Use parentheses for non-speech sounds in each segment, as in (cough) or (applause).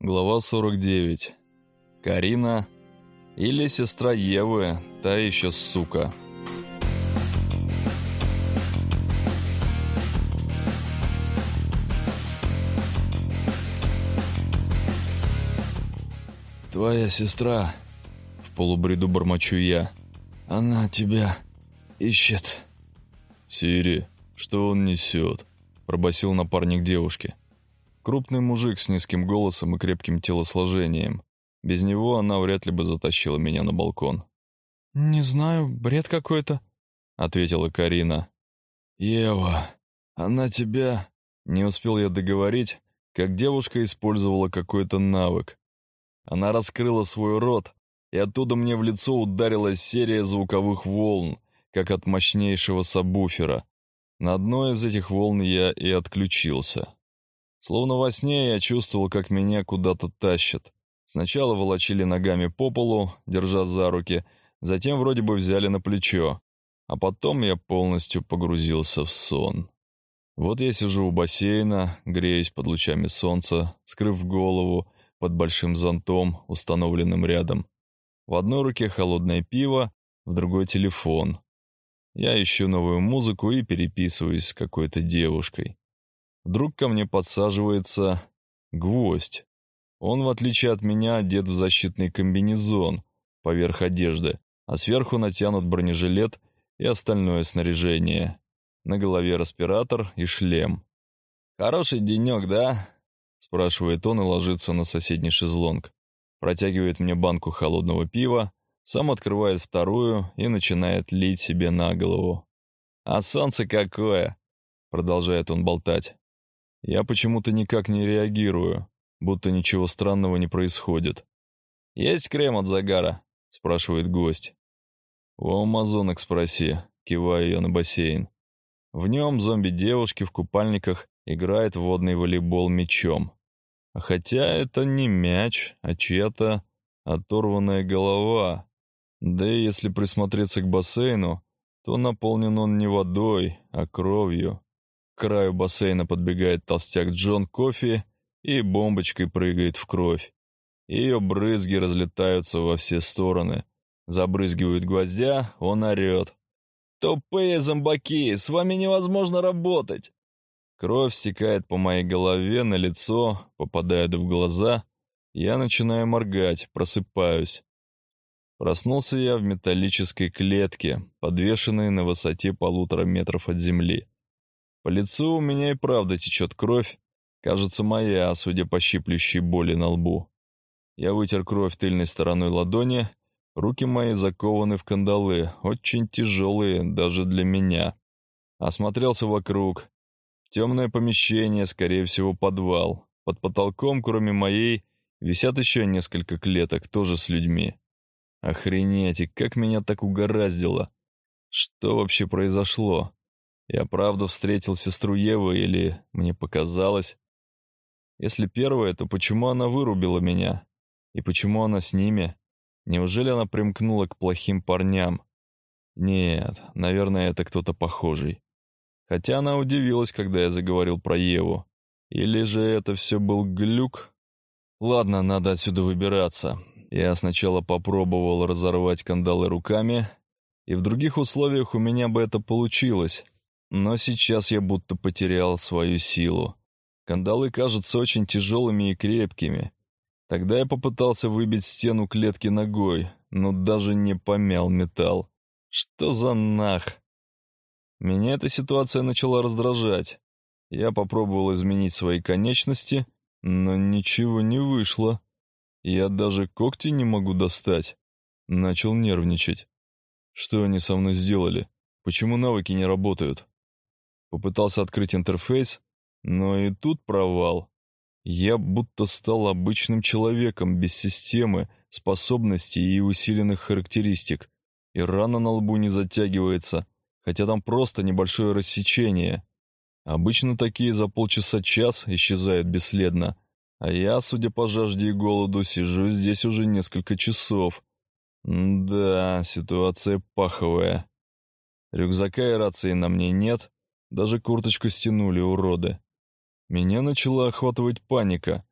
Глава 49. Карина или сестра Евы, та еще сука. «Твоя сестра», — в полубреду бормочу я, — «она тебя ищет». «Сири, что он несет?» — пробасил напарник девушки. Крупный мужик с низким голосом и крепким телосложением. Без него она вряд ли бы затащила меня на балкон. «Не знаю, бред какой-то», — ответила Карина. «Ева, она тебя...» Не успел я договорить, как девушка использовала какой-то навык. Она раскрыла свой рот, и оттуда мне в лицо ударила серия звуковых волн, как от мощнейшего сабвуфера. На одной из этих волн я и отключился. Словно во сне я чувствовал, как меня куда-то тащат. Сначала волочили ногами по полу, держа за руки, затем вроде бы взяли на плечо, а потом я полностью погрузился в сон. Вот я сижу у бассейна, греюсь под лучами солнца, скрыв голову под большим зонтом, установленным рядом. В одной руке холодное пиво, в другой телефон. Я ищу новую музыку и переписываюсь с какой-то девушкой. Вдруг ко мне подсаживается гвоздь. Он, в отличие от меня, одет в защитный комбинезон поверх одежды, а сверху натянут бронежилет и остальное снаряжение. На голове респиратор и шлем. «Хороший денек, да?» — спрашивает он и ложится на соседний шезлонг. Протягивает мне банку холодного пива, сам открывает вторую и начинает лить себе на голову. «А солнце какое!» — продолжает он болтать. Я почему-то никак не реагирую, будто ничего странного не происходит. «Есть крем от загара?» — спрашивает гость. «У амазонок спроси», — киваю я на бассейн. В нем зомби-девушки в купальниках играет водный волейбол мячом. Хотя это не мяч, а чья-то оторванная голова. Да и если присмотреться к бассейну, то наполнен он не водой, а кровью. Краю бассейна подбегает толстяк Джон Кофи и бомбочкой прыгает в кровь. Ее брызги разлетаются во все стороны. Забрызгивают гвоздя, он орет. «Тупые зомбаки, с вами невозможно работать!» Кровь стекает по моей голове, на лицо, попадает в глаза. Я начинаю моргать, просыпаюсь. Проснулся я в металлической клетке, подвешенной на высоте полутора метров от земли. По лицу у меня и правда течет кровь, кажется, моя, судя по щиплющей боли на лбу. Я вытер кровь тыльной стороной ладони, руки мои закованы в кандалы, очень тяжелые даже для меня. Осмотрелся вокруг. Темное помещение, скорее всего, подвал. Под потолком, кроме моей, висят еще несколько клеток, тоже с людьми. Охренеть, и как меня так угораздило. Что вообще произошло? Я правда встретил сестру Евы или мне показалось? Если первое, то почему она вырубила меня? И почему она с ними? Неужели она примкнула к плохим парням? Нет, наверное, это кто-то похожий. Хотя она удивилась, когда я заговорил про Еву. Или же это все был глюк? Ладно, надо отсюда выбираться. Я сначала попробовал разорвать кандалы руками, и в других условиях у меня бы это получилось. Но сейчас я будто потерял свою силу. Кандалы кажутся очень тяжелыми и крепкими. Тогда я попытался выбить стену клетки ногой, но даже не помял металл. Что за нах? Меня эта ситуация начала раздражать. Я попробовал изменить свои конечности, но ничего не вышло. Я даже когти не могу достать. Начал нервничать. Что они со мной сделали? Почему навыки не работают? Попытался открыть интерфейс, но и тут провал. Я будто стал обычным человеком без системы, способностей и усиленных характеристик. И рана на лбу не затягивается, хотя там просто небольшое рассечение. Обычно такие за полчаса-час исчезают бесследно, а я, судя по жажде и голоду, сижу здесь уже несколько часов. да, ситуация паховая. Рюкзака и рации на мне нет, даже курточку стянули, уроды. Меня начала охватывать паника.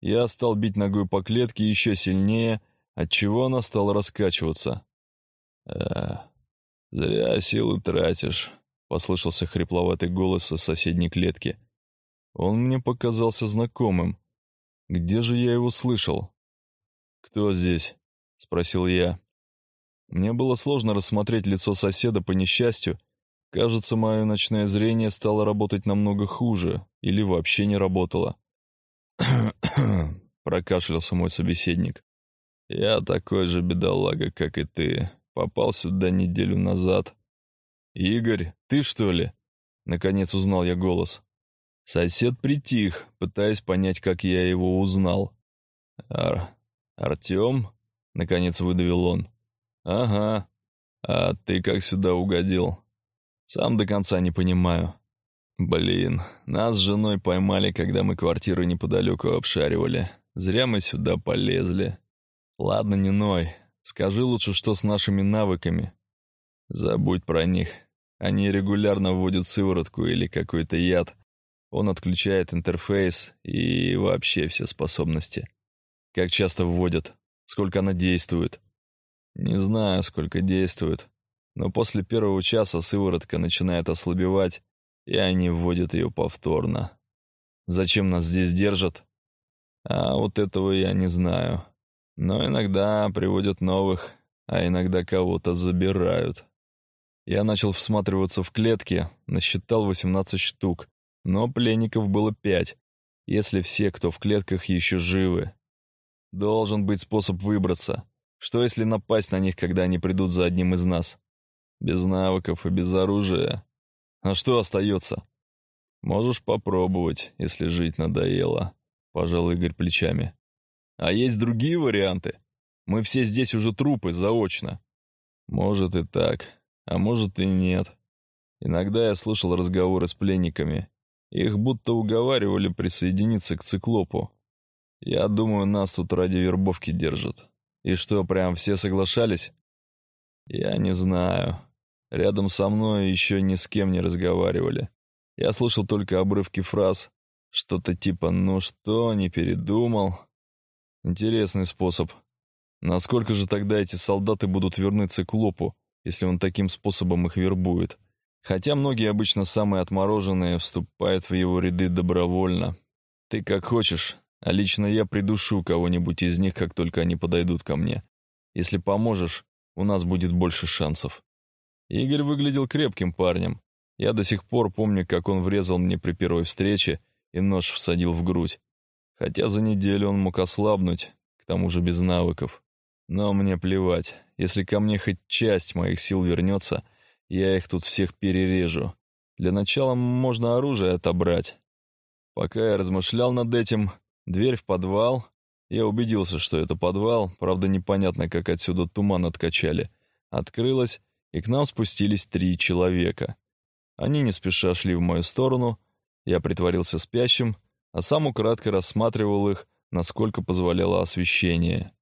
Я стал бить ногой по клетке еще сильнее, отчего она стала раскачиваться. «А, зря силы тратишь», — послышался хрипловатый голос из соседней клетки. Он мне показался знакомым. Где же я его слышал? «Кто здесь?» — спросил я. Мне было сложно рассмотреть лицо соседа по несчастью. Кажется, мое ночное зрение стало работать намного хуже или вообще не работало. (coughs) прокашлялся мой собеседник. «Я такой же бедолага, как и ты. Попал сюда неделю назад». «Игорь, ты что ли?» Наконец узнал я голос. Сосед притих, пытаясь понять, как я его узнал. «Ар... Артем?» — наконец выдавил он. «Ага. А ты как сюда угодил?» «Сам до конца не понимаю». «Блин, нас с женой поймали, когда мы квартиру неподалеку обшаривали. Зря мы сюда полезли. Ладно, не ной. Скажи лучше, что с нашими навыками. Забудь про них. Они регулярно вводят сыворотку или какой-то яд. Он отключает интерфейс и вообще все способности. Как часто вводят? Сколько она действует? Не знаю, сколько действует. Но после первого часа сыворотка начинает ослабевать, и они вводят ее повторно. Зачем нас здесь держат? А вот этого я не знаю. Но иногда приводят новых, а иногда кого-то забирают. Я начал всматриваться в клетки, насчитал 18 штук, но пленников было пять, если все, кто в клетках, еще живы. Должен быть способ выбраться. Что если напасть на них, когда они придут за одним из нас? Без навыков и без оружия. А что остается? Можешь попробовать, если жить надоело. — пожал Игорь плечами. «А есть другие варианты? Мы все здесь уже трупы, заочно». «Может и так, а может и нет. Иногда я слышал разговоры с пленниками. Их будто уговаривали присоединиться к циклопу. Я думаю, нас тут ради вербовки держат. И что, прям все соглашались? Я не знаю. Рядом со мной еще ни с кем не разговаривали. Я слышал только обрывки фраз, что-то типа «ну что, не передумал». Интересный способ. Насколько же тогда эти солдаты будут верны циклопу, если он таким способом их вербует? Хотя многие обычно самые отмороженные вступают в его ряды добровольно. Ты как хочешь, а лично я придушу кого-нибудь из них, как только они подойдут ко мне. Если поможешь, у нас будет больше шансов. Игорь выглядел крепким парнем. Я до сих пор помню, как он врезал мне при первой встрече, и нож всадил в грудь. Хотя за неделю он мог ослабнуть, к тому же без навыков. Но мне плевать, если ко мне хоть часть моих сил вернется, я их тут всех перережу. Для начала можно оружие отобрать. Пока я размышлял над этим, дверь в подвал... Я убедился, что это подвал, правда непонятно, как отсюда туман откачали. Открылась, и к нам спустились три человека. Они не спеша шли в мою сторону, я притворился спящим, а сам украдкой рассматривал их, насколько позволяло освещение.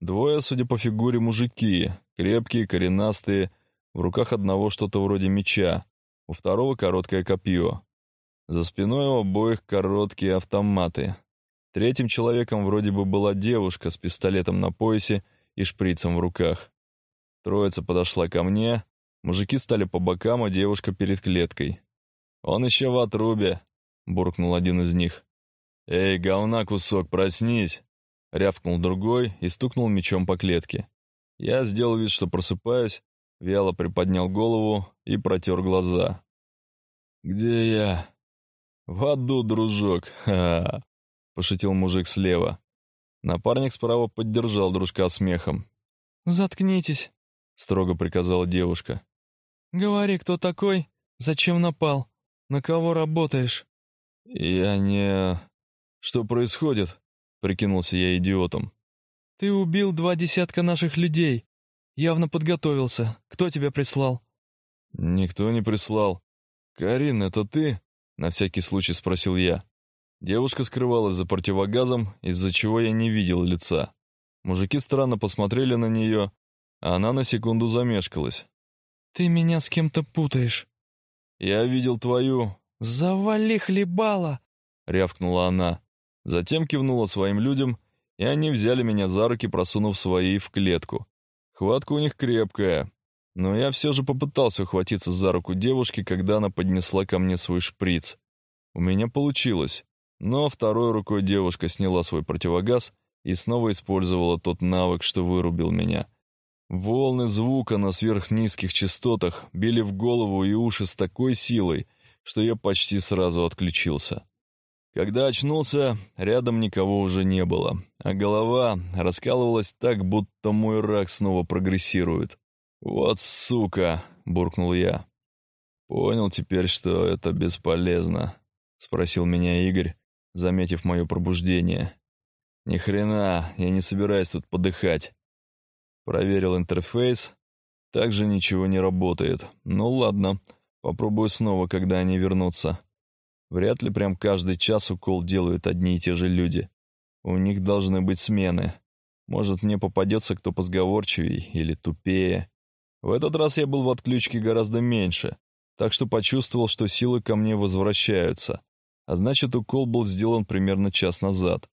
Двое, судя по фигуре, мужики, крепкие, коренастые, в руках одного что-то вроде меча, у второго короткое копье. За спиной у обоих короткие автоматы. Третьим человеком вроде бы была девушка с пистолетом на поясе и шприцем в руках. Троица подошла ко мне, мужики стали по бокам, а девушка перед клеткой. «Он еще в отрубе», — буркнул один из них. «Эй, говна кусок, проснись!» — рявкнул другой и стукнул мечом по клетке. Я сделал вид, что просыпаюсь, вяло приподнял голову и протер глаза. «Где я?» «В аду, дружок, ха-ха!» — пошутил мужик слева. Напарник справа поддержал дружка смехом. «Заткнитесь», — строго приказала девушка. «Говори, кто такой, зачем напал?» На кого работаешь?» «Я не... Что происходит?» — прикинулся я идиотом. «Ты убил два десятка наших людей. Явно подготовился. Кто тебя прислал?» «Никто не прислал. Карин, это ты?» — на всякий случай спросил я. Девушка скрывалась за противогазом, из-за чего я не видел лица. Мужики странно посмотрели на нее, она на секунду замешкалась. «Ты меня с кем-то путаешь». «Я видел твою...» «Завали хлебала!» — рявкнула она. Затем кивнула своим людям, и они взяли меня за руки, просунув свои в клетку. Хватка у них крепкая, но я все же попытался ухватиться за руку девушки, когда она поднесла ко мне свой шприц. У меня получилось, но второй рукой девушка сняла свой противогаз и снова использовала тот навык, что вырубил меня. Волны звука на сверхнизких частотах били в голову и уши с такой силой, что я почти сразу отключился. Когда очнулся, рядом никого уже не было, а голова раскалывалась так, будто мой рак снова прогрессирует. «Вот сука!» — буркнул я. «Понял теперь, что это бесполезно», — спросил меня Игорь, заметив мое пробуждение. «Ни хрена, я не собираюсь тут подыхать». Проверил интерфейс. Также ничего не работает. Ну ладно, попробую снова, когда они вернутся. Вряд ли прям каждый час укол делают одни и те же люди. У них должны быть смены. Может, мне попадется кто позговорчивее или тупее. В этот раз я был в отключке гораздо меньше, так что почувствовал, что силы ко мне возвращаются. А значит, укол был сделан примерно час назад.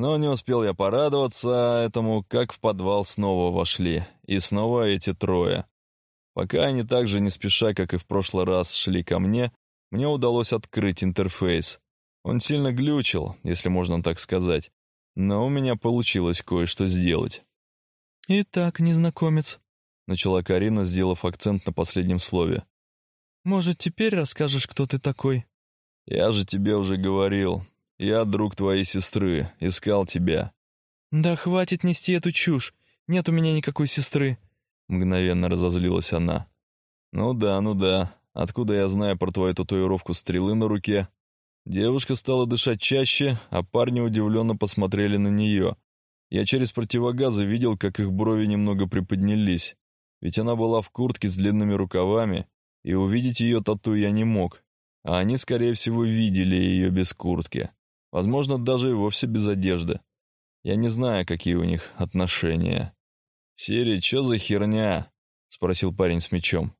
Но не успел я порадоваться этому, как в подвал снова вошли. И снова эти трое. Пока они так же не спеша, как и в прошлый раз, шли ко мне, мне удалось открыть интерфейс. Он сильно глючил, если можно так сказать. Но у меня получилось кое-что сделать. «Итак, незнакомец», — начала Карина, сделав акцент на последнем слове. «Может, теперь расскажешь, кто ты такой?» «Я же тебе уже говорил. Я друг твоей сестры. Искал тебя». «Да хватит нести эту чушь. Нет у меня никакой сестры», — мгновенно разозлилась она. «Ну да, ну да. Откуда я знаю про твою татуировку стрелы на руке?» Девушка стала дышать чаще, а парни удивленно посмотрели на нее. Я через противогазы видел, как их брови немного приподнялись. Ведь она была в куртке с длинными рукавами, и увидеть ее тату я не мог. А они, скорее всего, видели ее без куртки. Возможно, даже и вовсе без одежды. Я не знаю, какие у них отношения. «Сири, что за херня?» — спросил парень с мечом.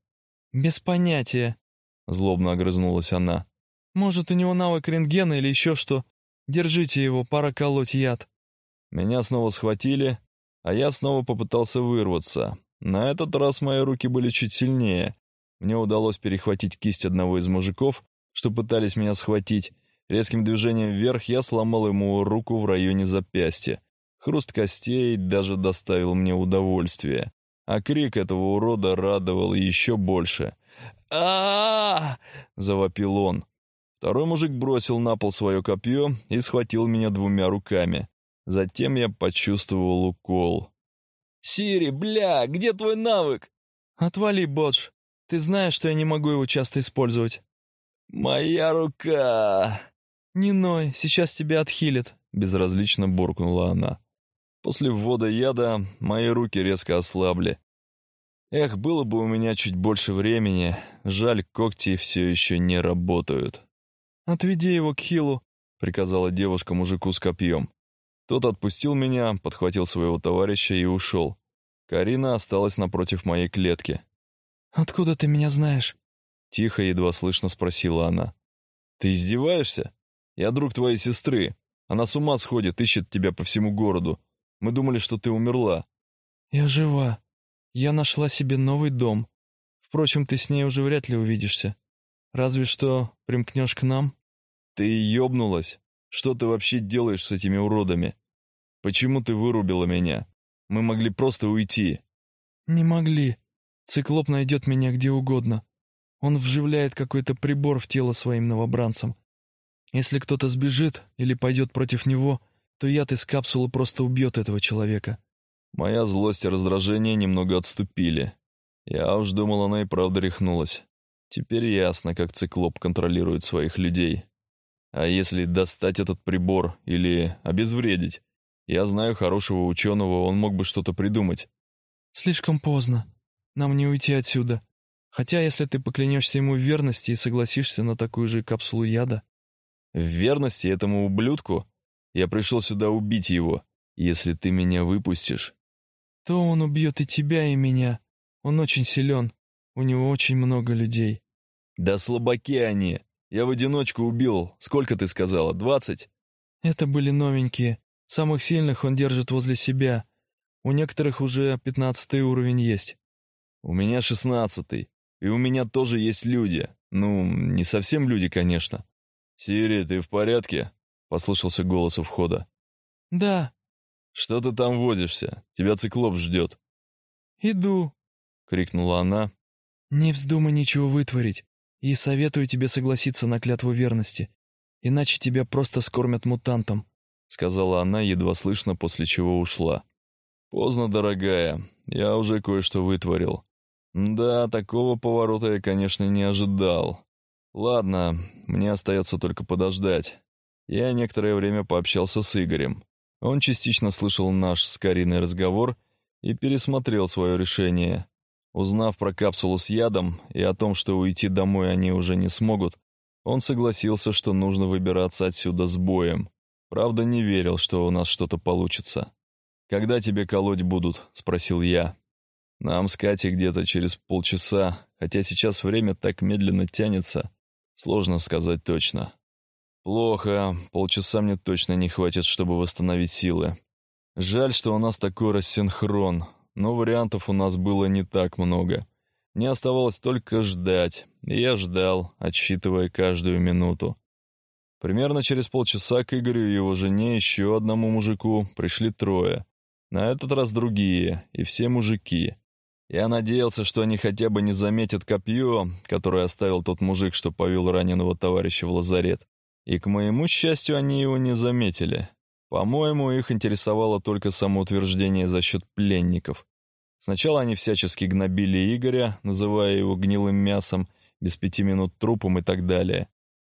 «Без понятия», — злобно огрызнулась она. «Может, у него навык рентгена или еще что? Держите его, пора колоть яд». Меня снова схватили, а я снова попытался вырваться. На этот раз мои руки были чуть сильнее. Мне удалось перехватить кисть одного из мужиков, что пытались меня схватить. Резким движением вверх я сломал ему руку в районе запястья. Хруст костей даже доставил мне удовольствие а крик этого урода радовал еще больше. а завопил он. Второй мужик бросил на пол свое копье и схватил меня двумя руками. Затем я почувствовал укол. «Сири, бля, где твой навык?» «Отвали, Бодж. Ты знаешь, что я не могу его часто использовать». «Моя рука!» «Не ной, сейчас тебя отхилит», — безразлично буркнула она. После ввода яда мои руки резко ослабли. Эх, было бы у меня чуть больше времени, жаль, когти все еще не работают. «Отведи его к Хилу», — приказала девушка мужику с копьем. Тот отпустил меня, подхватил своего товарища и ушел. Карина осталась напротив моей клетки. «Откуда ты меня знаешь?» Тихо, едва слышно спросила она. «Ты издеваешься? Я друг твоей сестры. Она с ума сходит, ищет тебя по всему городу. Мы думали, что ты умерла». «Я жива. Я нашла себе новый дом. Впрочем, ты с ней уже вряд ли увидишься. Разве что примкнешь к нам». «Ты ёбнулась? Что ты вообще делаешь с этими уродами? Почему ты вырубила меня? Мы могли просто уйти». «Не могли. Циклоп найдет меня где угодно. Он вживляет какой-то прибор в тело своим новобранцам. Если кто-то сбежит или пойдет против него, то яд из капсулы просто убьет этого человека. Моя злость и раздражение немного отступили. Я уж думал, она и правда рехнулась. Теперь ясно, как циклоп контролирует своих людей. А если достать этот прибор или обезвредить? Я знаю хорошего ученого, он мог бы что-то придумать. Слишком поздно. Нам не уйти отсюда. Хотя, если ты поклянешься ему в верности и согласишься на такую же капсулу яда... В верности этому ублюдку? Я пришел сюда убить его. Если ты меня выпустишь...» «То он убьет и тебя, и меня. Он очень силен. У него очень много людей». «Да слабаки они. Я в одиночку убил. Сколько ты сказала? Двадцать?» Это были новенькие. Самых сильных он держит возле себя. У некоторых уже пятнадцатый уровень есть. У меня шестнадцатый. И у меня тоже есть люди. Ну, не совсем люди, конечно. «Сири, ты в порядке?» — послышался голос у входа. «Да». «Что ты там возишься? Тебя циклоп ждет». «Иду», — крикнула она. «Не вздумай ничего вытворить, и советую тебе согласиться на клятву верности, иначе тебя просто скормят мутантом», — сказала она, едва слышно, после чего ушла. «Поздно, дорогая, я уже кое-что вытворил. Да, такого поворота я, конечно, не ожидал. Ладно, мне остается только подождать. Я некоторое время пообщался с Игорем. Он частично слышал наш с Кариной разговор и пересмотрел свое решение. Узнав про капсулу с ядом и о том, что уйти домой они уже не смогут, он согласился, что нужно выбираться отсюда с боем. Правда, не верил, что у нас что-то получится. «Когда тебе колоть будут?» — спросил я. «Нам с Катей где-то через полчаса, хотя сейчас время так медленно тянется. Сложно сказать точно. Плохо, полчаса мне точно не хватит, чтобы восстановить силы. Жаль, что у нас такой рассинхрон, но вариантов у нас было не так много. Мне оставалось только ждать, я ждал, отсчитывая каждую минуту. Примерно через полчаса к Игорю и его жене еще одному мужику пришли трое. На этот раз другие, и все мужики. Я надеялся, что они хотя бы не заметят копье, которое оставил тот мужик, что повел раненого товарища в лазарет. И, к моему счастью, они его не заметили. По-моему, их интересовало только самоутверждение за счет пленников. Сначала они всячески гнобили Игоря, называя его гнилым мясом, без пяти минут трупом и так далее.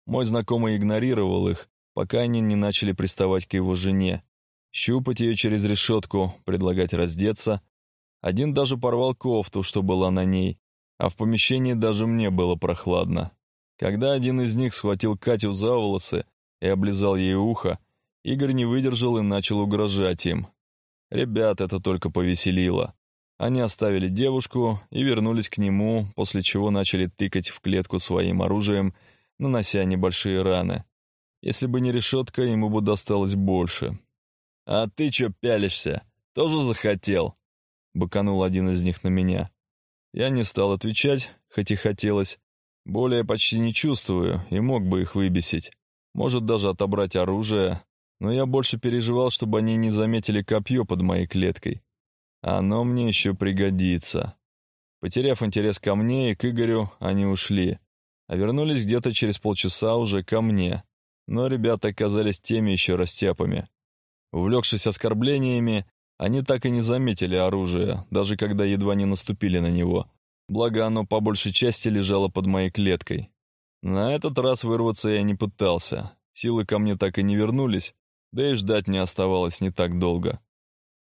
Мой знакомый игнорировал их, пока они не начали приставать к его жене. Щупать ее через решетку, предлагать раздеться, один даже порвал кофту, что была на ней, а в помещении даже мне было прохладно. Когда один из них схватил Катю за волосы и облизал ей ухо, Игорь не выдержал и начал угрожать им. Ребят это только повеселило. Они оставили девушку и вернулись к нему, после чего начали тыкать в клетку своим оружием, нанося небольшие раны. Если бы не решетка, ему бы досталось больше. «А ты чё пялишься? Тоже захотел?» Быканул один из них на меня. Я не стал отвечать, хоть и хотелось. Более почти не чувствую и мог бы их выбесить. Может, даже отобрать оружие. Но я больше переживал, чтобы они не заметили копье под моей клеткой. Оно мне еще пригодится. Потеряв интерес ко мне и к Игорю, они ушли. А вернулись где-то через полчаса уже ко мне. Но ребята оказались теми еще растяпами. Увлекшись оскорблениями, они так и не заметили оружие, даже когда едва не наступили на него. Благо оно по большей части лежало под моей клеткой. На этот раз вырваться я не пытался. Силы ко мне так и не вернулись, да и ждать не оставалось не так долго.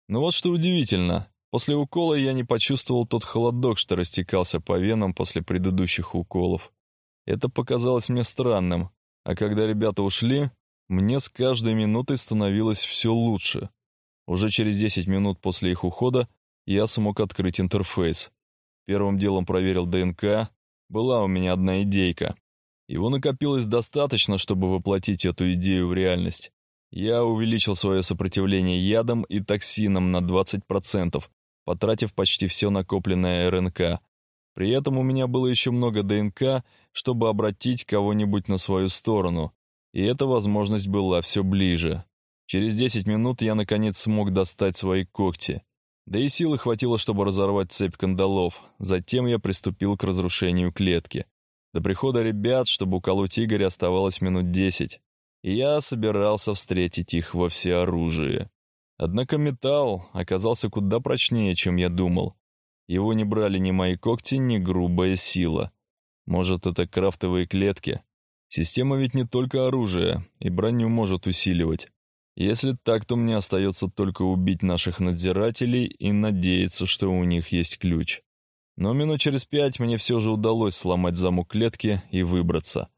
Но вот что удивительно, после укола я не почувствовал тот холодок, что растекался по венам после предыдущих уколов. Это показалось мне странным, а когда ребята ушли, мне с каждой минутой становилось все лучше. Уже через 10 минут после их ухода я смог открыть интерфейс. Первым делом проверил ДНК. Была у меня одна идейка. Его накопилось достаточно, чтобы воплотить эту идею в реальность. Я увеличил свое сопротивление ядам и токсинам на 20%, потратив почти все накопленное РНК. При этом у меня было еще много ДНК, чтобы обратить кого-нибудь на свою сторону, и эта возможность была все ближе. Через 10 минут я, наконец, смог достать свои когти. Да и силы хватило, чтобы разорвать цепь кандалов. Затем я приступил к разрушению клетки. До прихода ребят, чтобы уколоть Игоря, оставалось минут 10. И я собирался встретить их во всеоружие. Однако металл оказался куда прочнее, чем я думал. Его не брали ни мои когти, ни грубая сила. Может, это крафтовые клетки? Система ведь не только оружие, и броню может усиливать. Если так, то мне остается только убить наших надзирателей и надеяться, что у них есть ключ. Но минут через пять мне все же удалось сломать замок клетки и выбраться.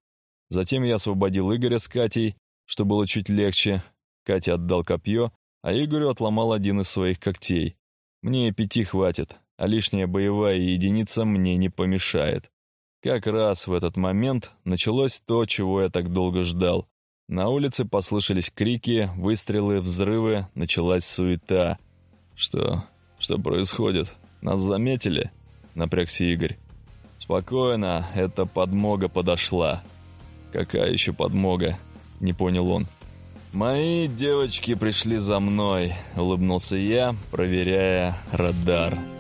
Затем я освободил Игоря с Катей, что было чуть легче. Катя отдал копье, а Игорю отломал один из своих когтей. Мне и пяти хватит, а лишняя боевая единица мне не помешает. Как раз в этот момент началось то, чего я так долго ждал. На улице послышались крики, выстрелы, взрывы, началась суета. «Что? Что происходит? Нас заметили?» — напрягся Игорь. «Спокойно, эта подмога подошла». «Какая еще подмога?» — не понял он. «Мои девочки пришли за мной», — улыбнулся я, проверяя радар. «Радар».